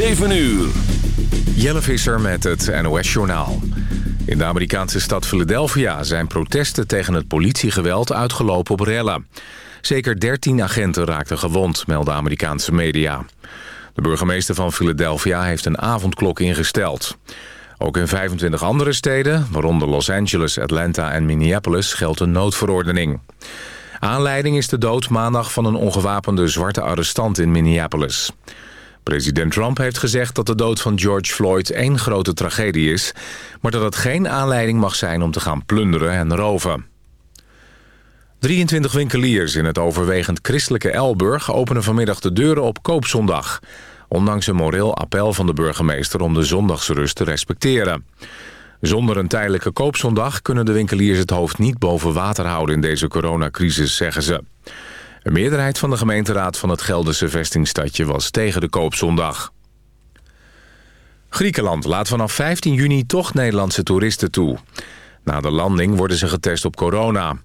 7 uur. Jelle Visser met het NOS-journaal. In de Amerikaanse stad Philadelphia zijn protesten tegen het politiegeweld uitgelopen op rellen. Zeker 13 agenten raakten gewond, melden Amerikaanse media. De burgemeester van Philadelphia heeft een avondklok ingesteld. Ook in 25 andere steden, waaronder Los Angeles, Atlanta en Minneapolis, geldt een noodverordening. Aanleiding is de dood maandag van een ongewapende zwarte arrestant in Minneapolis. President Trump heeft gezegd dat de dood van George Floyd één grote tragedie is... maar dat het geen aanleiding mag zijn om te gaan plunderen en roven. 23 winkeliers in het overwegend christelijke Elburg... openen vanmiddag de deuren op Koopzondag... ondanks een moreel appel van de burgemeester om de zondagsrust te respecteren. Zonder een tijdelijke koopzondag kunnen de winkeliers het hoofd niet boven water houden in deze coronacrisis, zeggen ze. Een meerderheid van de gemeenteraad van het Gelderse vestingstadje was tegen de koopzondag. Griekenland laat vanaf 15 juni toch Nederlandse toeristen toe. Na de landing worden ze getest op corona.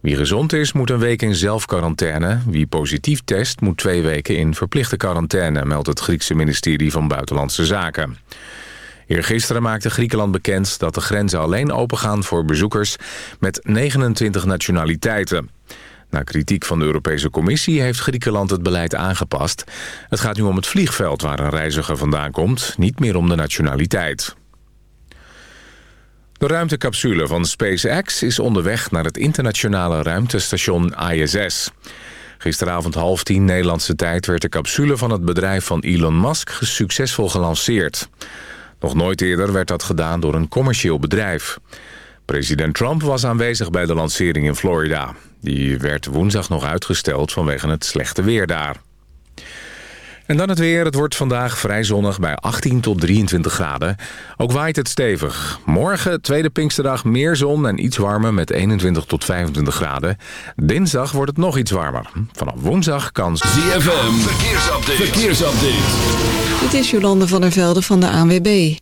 Wie gezond is, moet een week in zelfquarantaine. Wie positief test, moet twee weken in verplichte quarantaine... meldt het Griekse ministerie van Buitenlandse Zaken. Eergisteren maakte Griekenland bekend dat de grenzen alleen opengaan voor bezoekers met 29 nationaliteiten. Na kritiek van de Europese Commissie heeft Griekenland het beleid aangepast. Het gaat nu om het vliegveld waar een reiziger vandaan komt, niet meer om de nationaliteit. De ruimtecapsule van SpaceX is onderweg naar het internationale ruimtestation ISS. Gisteravond half tien Nederlandse tijd werd de capsule van het bedrijf van Elon Musk succesvol gelanceerd. Nog nooit eerder werd dat gedaan door een commercieel bedrijf. President Trump was aanwezig bij de lancering in Florida. Die werd woensdag nog uitgesteld vanwege het slechte weer daar. En dan het weer. Het wordt vandaag vrij zonnig bij 18 tot 23 graden. Ook waait het stevig. Morgen, tweede Pinksterdag, meer zon en iets warmer met 21 tot 25 graden. Dinsdag wordt het nog iets warmer. Vanaf woensdag kan... ZFM, verkeersupdate. verkeersupdate. Dit is Jolande van der Velde van de ANWB.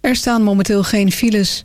Er staan momenteel geen files.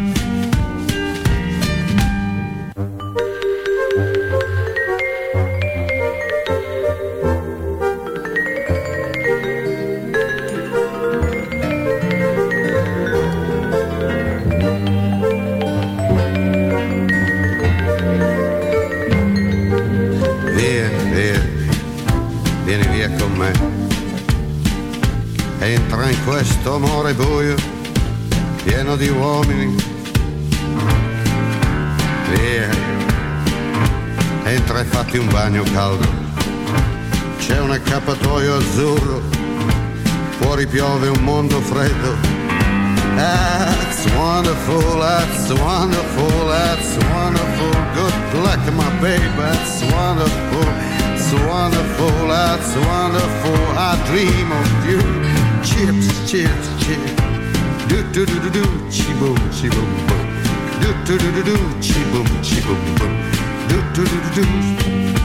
Bagno caldo. C'è un accappatoio azzurro, fuori piove un mondo freddo. That's wonderful, that's wonderful, that's wonderful. Good luck, my baby, that's wonderful, it's wonderful, that's wonderful. I dream of you. Chips, chips, chips. Do do do do do, chi boom, chi boom. Do do do do do, chi boom, chi boom boom. Do do do do do.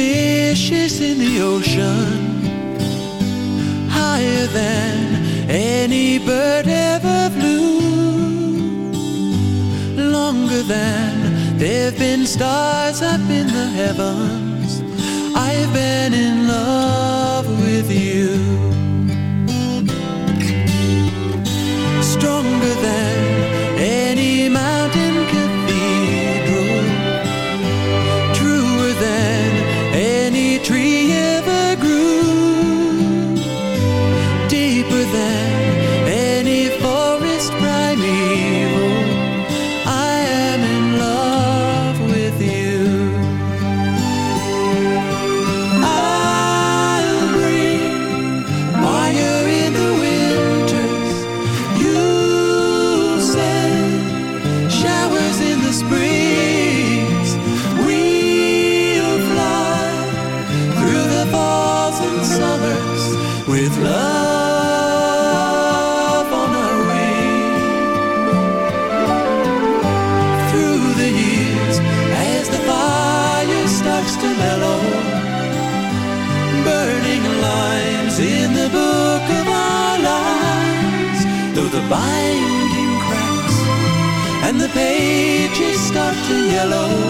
fishes in the ocean Higher than any bird ever flew Longer than there've been stars up in the heavens. I've been in love. yellow.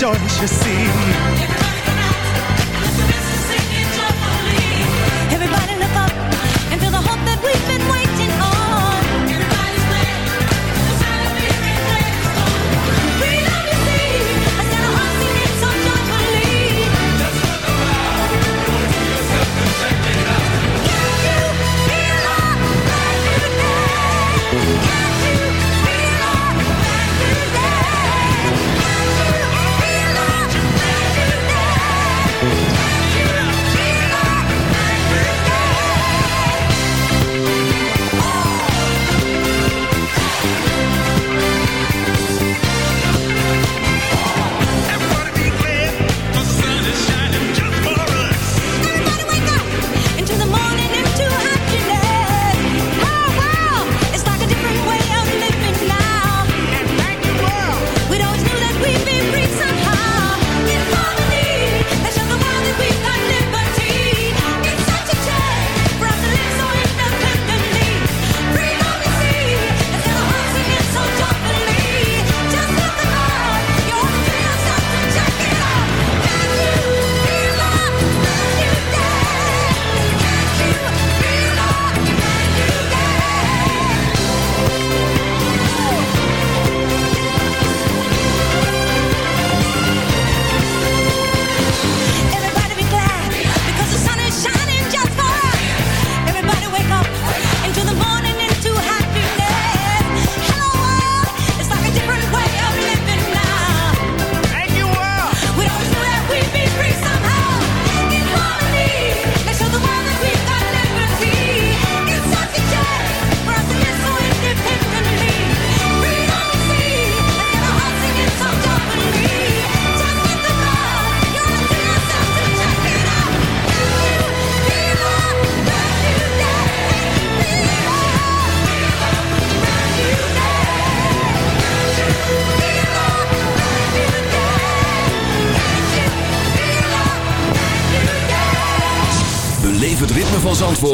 Rejoice, you see.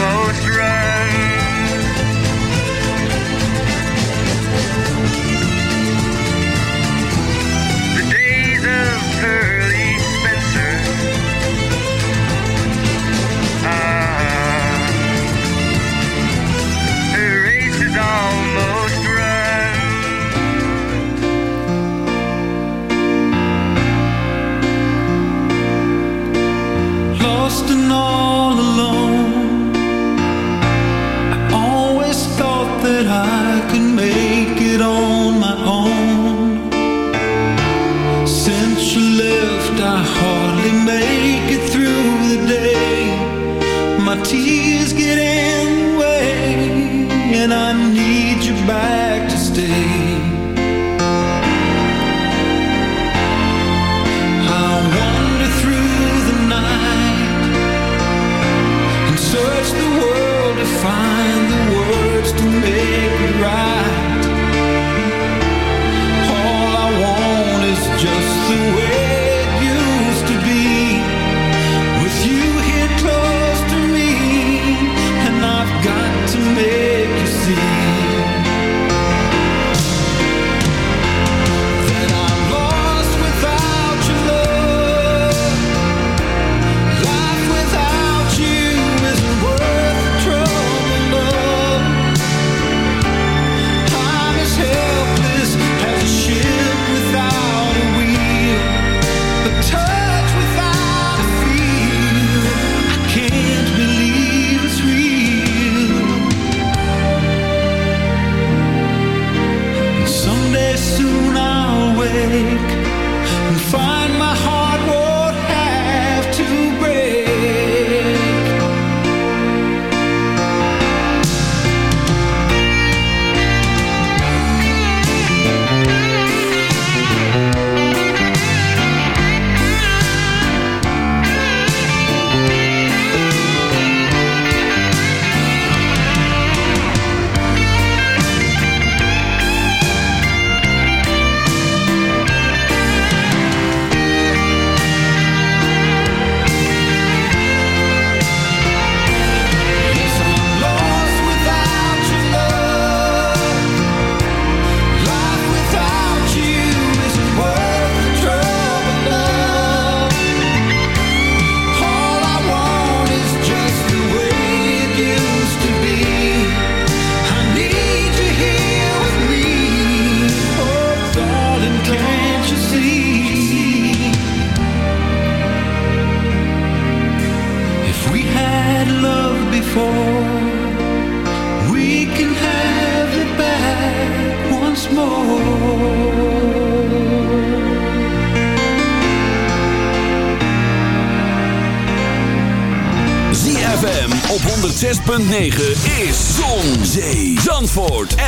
most right. Tears get in the way, and I need you back is Zon, Zee, Zandvoort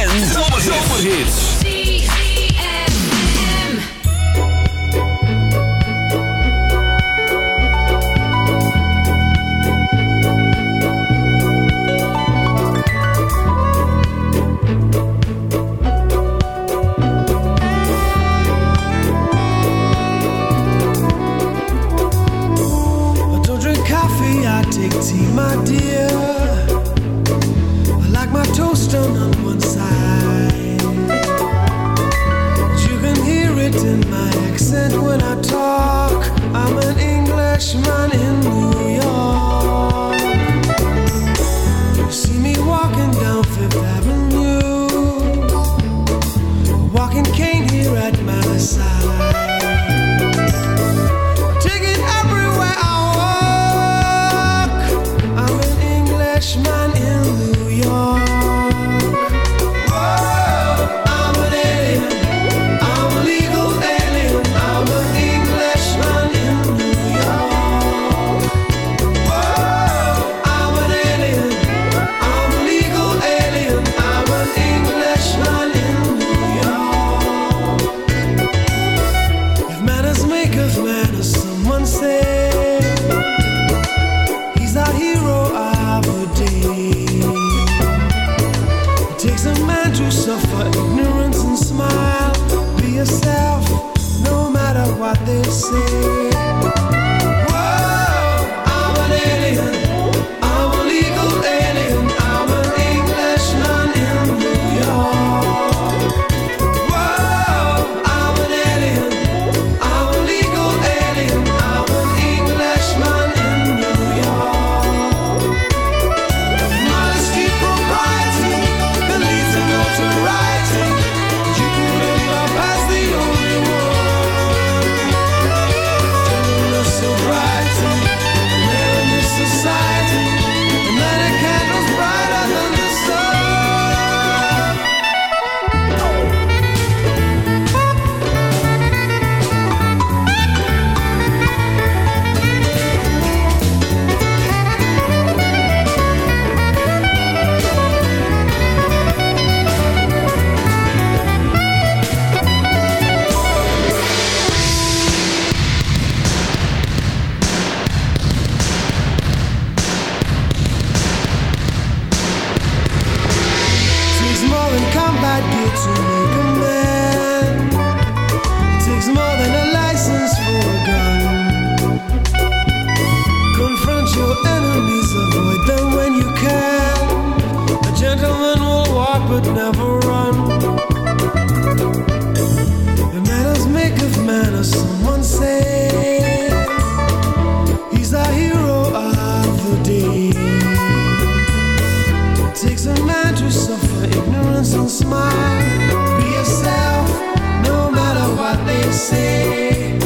say,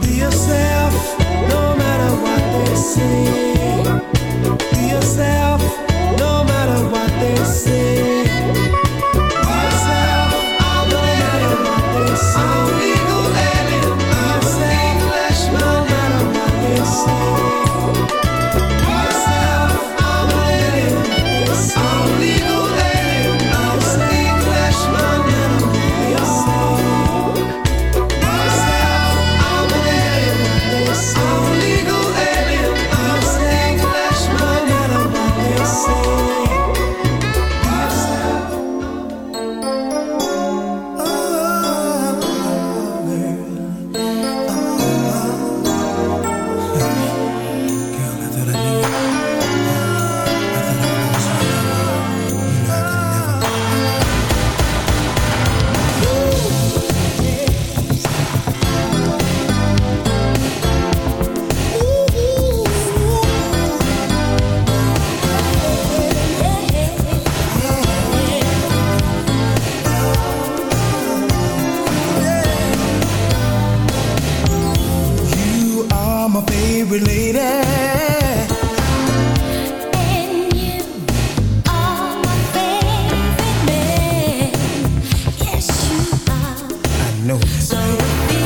be yourself, no matter what they say. So